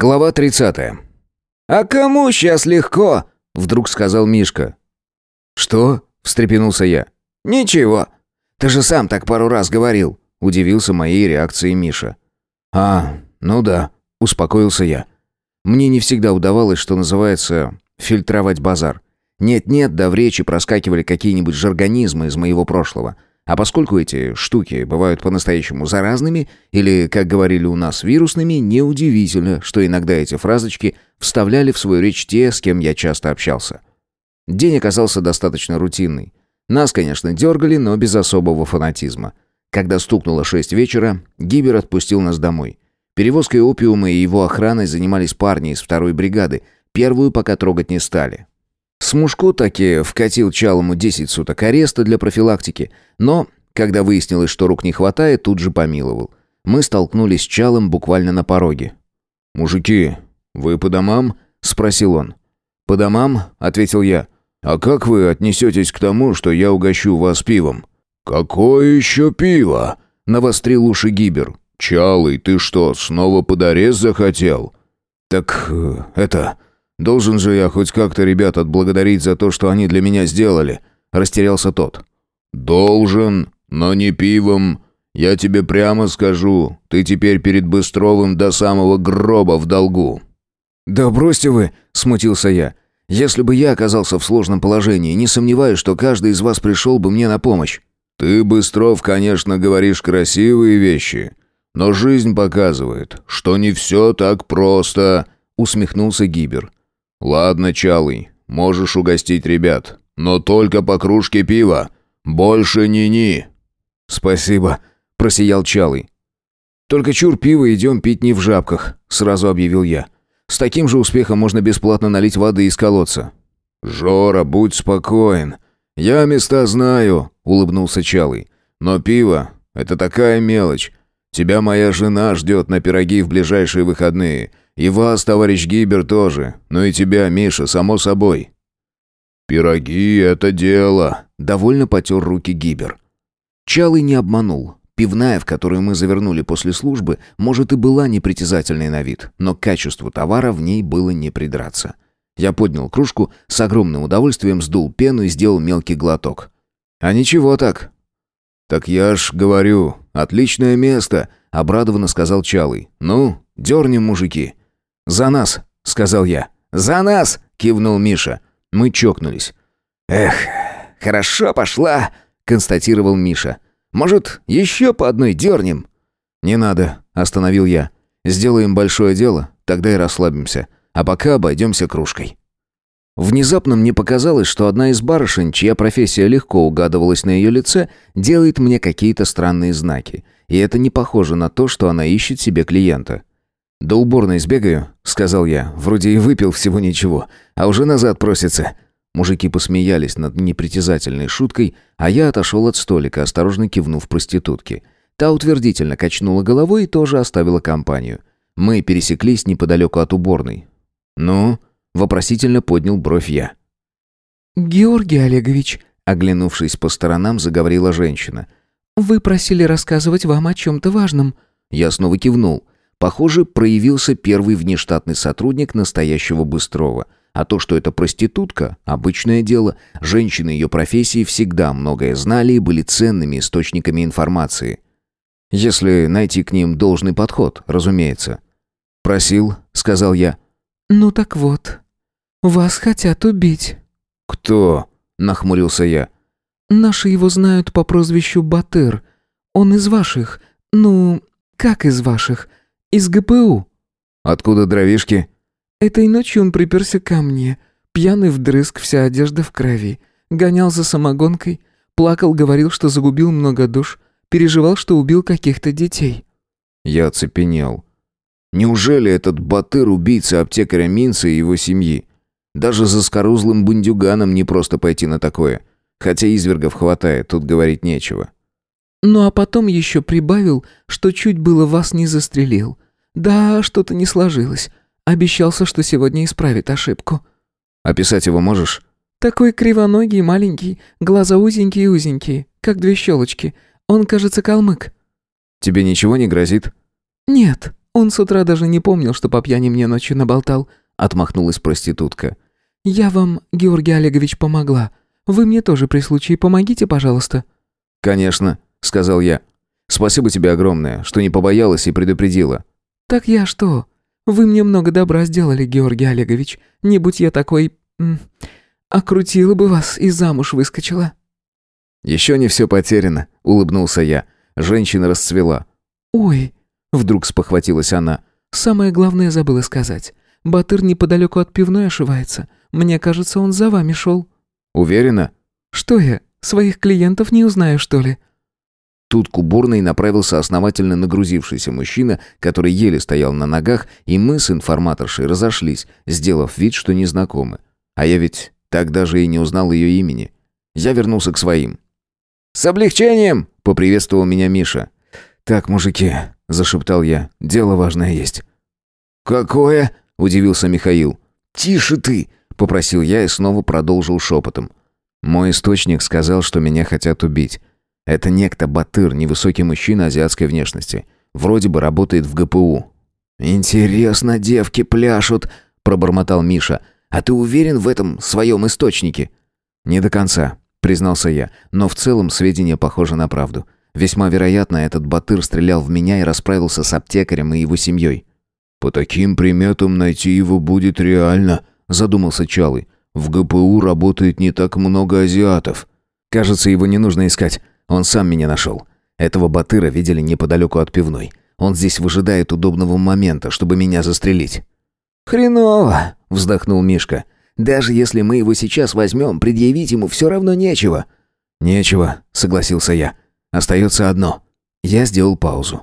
Глава 30. «А кому сейчас легко?» — вдруг сказал Мишка. «Что?» — встрепенулся я. «Ничего. Ты же сам так пару раз говорил», — удивился моей реакцией Миша. «А, ну да», — успокоился я. Мне не всегда удавалось, что называется, фильтровать базар. Нет-нет, да в речи проскакивали какие-нибудь жаргонизмы из моего прошлого — а поскольку эти штуки бывают по-настоящему заразными, или, как говорили у нас, вирусными, неудивительно, что иногда эти фразочки вставляли в свою речь те, с кем я часто общался. День оказался достаточно рутинный. Нас, конечно, дергали, но без особого фанатизма. Когда стукнуло шесть вечера, Гибер отпустил нас домой. Перевозкой опиума и его охраной занимались парни из второй бригады, первую пока трогать не стали. Смушку таки вкатил Чалому 10 суток ареста для профилактики, но, когда выяснилось, что рук не хватает, тут же помиловал. Мы столкнулись с Чалом буквально на пороге. «Мужики, вы по домам?» — спросил он. «По домам?» — ответил я. «А как вы отнесетесь к тому, что я угощу вас пивом?» «Какое еще пиво?» — навострил уши Гибер. «Чалый, ты что, снова под арест захотел?» «Так э, это...» Должен же я хоть как-то ребят отблагодарить за то, что они для меня сделали. Растерялся тот. Должен, но не пивом. Я тебе прямо скажу, ты теперь перед Быстровым до самого гроба в долгу. Да бросьте вы, смутился я. Если бы я оказался в сложном положении, не сомневаюсь, что каждый из вас пришел бы мне на помощь. Ты, Быстров, конечно, говоришь красивые вещи, но жизнь показывает, что не все так просто, усмехнулся Гибер. «Ладно, Чалый, можешь угостить ребят, но только по кружке пива. Больше ни-ни». «Спасибо», — просиял Чалый. «Только чур пиво идем пить не в жабках», — сразу объявил я. «С таким же успехом можно бесплатно налить воды из колодца». «Жора, будь спокоен. Я места знаю», — улыбнулся Чалый. «Но пиво — это такая мелочь. Тебя моя жена ждет на пироги в ближайшие выходные. И вас, товарищ Гибер, тоже. Ну и тебя, Миша, само собой». «Пироги — это дело», — довольно потер руки Гибер. Чалый не обманул. Пивная, в которую мы завернули после службы, может и была непритязательной на вид, но качеству товара в ней было не придраться. Я поднял кружку, с огромным удовольствием сдул пену и сделал мелкий глоток. «А ничего так». «Так я ж говорю, отличное место», — обрадованно сказал Чалый. «Ну, дернем, мужики». «За нас!» — сказал я. «За нас!» — кивнул Миша. Мы чокнулись. «Эх, хорошо пошла!» — констатировал Миша. «Может, еще по одной дернем?» «Не надо», — остановил я. «Сделаем большое дело, тогда и расслабимся. А пока обойдемся кружкой». Внезапно мне показалось, что одна из барышень, чья профессия легко угадывалась на ее лице, делает мне какие-то странные знаки. И это не похоже на то, что она ищет себе клиента. «До уборной сбегаю», — сказал я. «Вроде и выпил всего ничего, а уже назад просится». Мужики посмеялись над непритязательной шуткой, а я отошел от столика, осторожно кивнув проститутке. Та утвердительно качнула головой и тоже оставила компанию. Мы пересеклись неподалеку от уборной. «Ну?» — вопросительно поднял бровь я. «Георгий Олегович», — оглянувшись по сторонам, заговорила женщина. «Вы просили рассказывать вам о чем-то важном». Я снова кивнул. Похоже, проявился первый внештатный сотрудник настоящего Быстрова. А то, что это проститутка – обычное дело. Женщины ее профессии всегда многое знали и были ценными источниками информации. Если найти к ним должный подход, разумеется. «Просил», — сказал я. «Ну так вот, вас хотят убить». «Кто?» — нахмурился я. «Наши его знают по прозвищу Батыр. Он из ваших. Ну, как из ваших? «Из ГПУ». «Откуда дровишки?» «Этой ночью он приперся ко мне. Пьяный вдрызг, вся одежда в крови. Гонял за самогонкой. Плакал, говорил, что загубил много душ. Переживал, что убил каких-то детей». Я оцепенел. Неужели этот Батыр убийца аптекаря Минца и его семьи? Даже за скорузлым бандюганом не просто пойти на такое. Хотя извергов хватает, тут говорить нечего. Ну а потом еще прибавил, что чуть было вас не застрелил. Да, что-то не сложилось. Обещался, что сегодня исправит ошибку. Описать его можешь? Такой кривоногий, маленький, глаза узенькие-узенькие, как две щелочки. Он, кажется, калмык. Тебе ничего не грозит? Нет, Он с утра даже не помнил, что по пьяни мне ночью наболтал», — отмахнулась проститутка. «Я вам, Георгий Олегович, помогла. Вы мне тоже при случае помогите, пожалуйста». «Конечно», — сказал я. «Спасибо тебе огромное, что не побоялась и предупредила». «Так я что? Вы мне много добра сделали, Георгий Олегович. Не будь я такой... Окрутила бы вас и замуж выскочила». «Еще не все потеряно», — улыбнулся я. Женщина расцвела. «Ой», — вдруг спохватилась она, — «самое главное забыла сказать. Батыр неподалеку от пивной ошивается. Мне кажется, он за вами шел». «Уверена?» «Что я, своих клиентов не узнаю, что ли?» Тут к уборной направился основательно нагрузившийся мужчина, который еле стоял на ногах, и мы с информаторшей разошлись, сделав вид, что незнакомы. А я ведь так даже и не узнал ее имени. Я вернулся к своим. «С облегчением!» — поприветствовал меня Миша. «Так, мужики», — зашептал я, — «дело важное есть». «Какое?» — удивился Михаил. «Тише ты!» — попросил я и снова продолжил шепотом. Мой источник сказал, что меня хотят убить. Это некто Батыр, невысокий мужчина азиатской внешности. Вроде бы работает в ГПУ. «Интересно, девки пляшут», — пробормотал Миша. «А ты уверен в этом своем источнике?» «Не до конца», — признался я, но в целом сведения похожи на правду. Весьма вероятно, этот Батыр стрелял в меня и расправился с аптекарем и его семьей. «По таким приметам найти его будет реально», — задумался Чалый. «В ГПУ работает не так много азиатов». «Кажется, его не нужно искать. Он сам меня нашел. Этого Батыра видели неподалеку от пивной. Он здесь выжидает удобного момента, чтобы меня застрелить». «Хреново!» — вздохнул Мишка. «Даже если мы его сейчас возьмем, предъявить ему все равно нечего». «Нечего», — согласился я. «Остается одно». Я сделал паузу.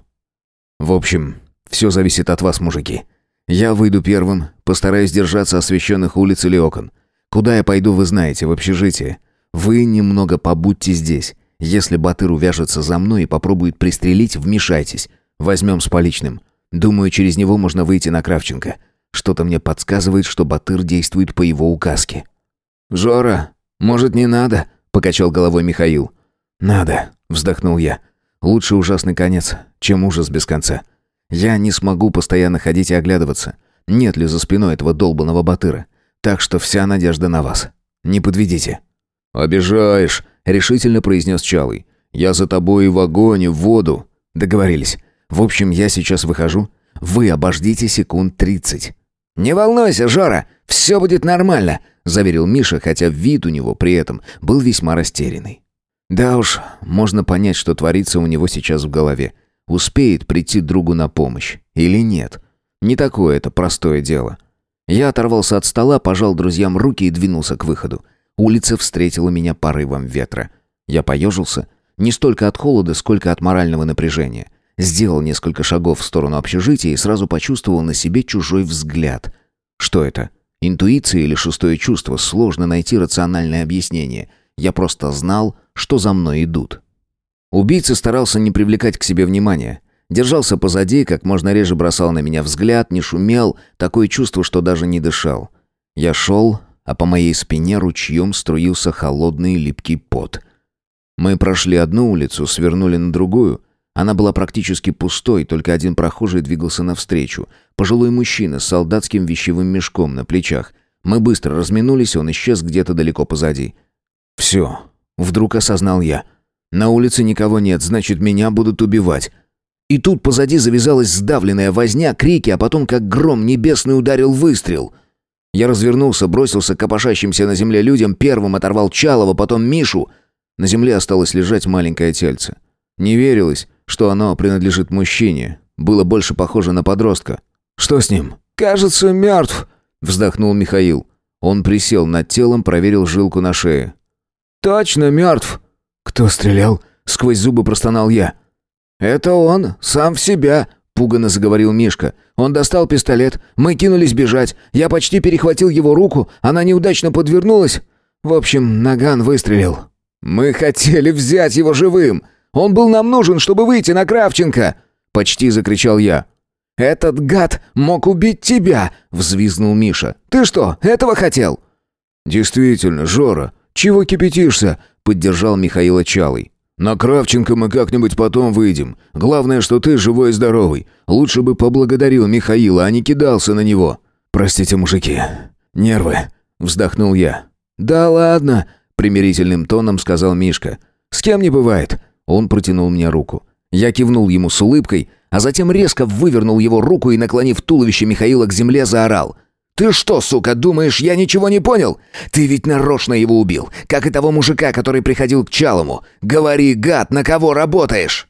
«В общем, все зависит от вас, мужики. Я выйду первым, постараюсь держаться освещенных улиц или окон. Куда я пойду, вы знаете, в общежитие. Вы немного побудьте здесь. Если Батыр увяжется за мной и попробует пристрелить, вмешайтесь. Возьмем с поличным. Думаю, через него можно выйти на Кравченко. Что-то мне подсказывает, что Батыр действует по его указке». «Жора, может, не надо?» — покачал головой Михаил. «Надо», — вздохнул я. «Лучше ужасный конец, чем ужас без конца. Я не смогу постоянно ходить и оглядываться. Нет ли за спиной этого долбанного Батыра? Так что вся надежда на вас. Не подведите». «Обижаешь», — решительно произнес Чалый. «Я за тобой и в огонь, и в воду». «Договорились. В общем, я сейчас выхожу. Вы обождите секунд тридцать». «Не волнуйся, Жора, все будет нормально», — заверил Миша, хотя вид у него при этом был весьма растерянный. Да уж, можно понять, что творится у него сейчас в голове. Успеет прийти другу на помощь или нет. Не такое это простое дело. Я оторвался от стола, пожал друзьям руки и двинулся к выходу. Улица встретила меня порывом ветра. Я поежился, не столько от холода, сколько от морального напряжения. Сделал несколько шагов в сторону общежития и сразу почувствовал на себе чужой взгляд. Что это? Интуиция или шестое чувство? Сложно найти рациональное объяснение. Я просто знал, что за мной идут. Убийца старался не привлекать к себе внимания. Держался позади, как можно реже бросал на меня взгляд, не шумел, такое чувство, что даже не дышал. Я шел, а по моей спине ручьем струился холодный липкий пот. Мы прошли одну улицу, свернули на другую. Она была практически пустой, только один прохожий двигался навстречу. Пожилой мужчина с солдатским вещевым мешком на плечах. Мы быстро разминулись, он исчез где-то далеко позади. «Все», — вдруг осознал я. «На улице никого нет, значит, меня будут убивать». И тут позади завязалась сдавленная возня, крики, а потом как гром небесный ударил выстрел — я развернулся, бросился к копошащимся на земле людям, первым оторвал Чалова, потом Мишу. На земле осталось лежать маленькое тельце. Не верилось, что оно принадлежит мужчине. Было больше похоже на подростка. «Что с ним?» «Кажется, мертв», — вздохнул Михаил. Он присел над телом, проверил жилку на шее. «Точно мертв». «Кто стрелял?» — сквозь зубы простонал я. «Это он, сам в себя», Пуганно заговорил Мишка. Он достал пистолет. Мы кинулись бежать. Я почти перехватил его руку. Она неудачно подвернулась. В общем, Наган выстрелил. Мы хотели взять его живым. Он был нам нужен, чтобы выйти на Кравченко. Почти закричал я. «Этот гад мог убить тебя!» — взвизгнул Миша. «Ты что, этого хотел?» «Действительно, Жора, чего кипятишься?» — поддержал Михаила Чалый. На Кравченко мы как-нибудь потом выйдем. Главное, что ты живой и здоровый. Лучше бы поблагодарил Михаила, а не кидался на него». «Простите, мужики. Нервы», — вздохнул я. «Да ладно», — примирительным тоном сказал Мишка. «С кем не бывает». Он протянул мне руку. Я кивнул ему с улыбкой, а затем резко вывернул его руку и, наклонив туловище Михаила к земле, заорал. «Ты что, сука, думаешь, я ничего не понял? Ты ведь нарочно его убил, как и того мужика, который приходил к Чалому. Говори, гад, на кого работаешь?»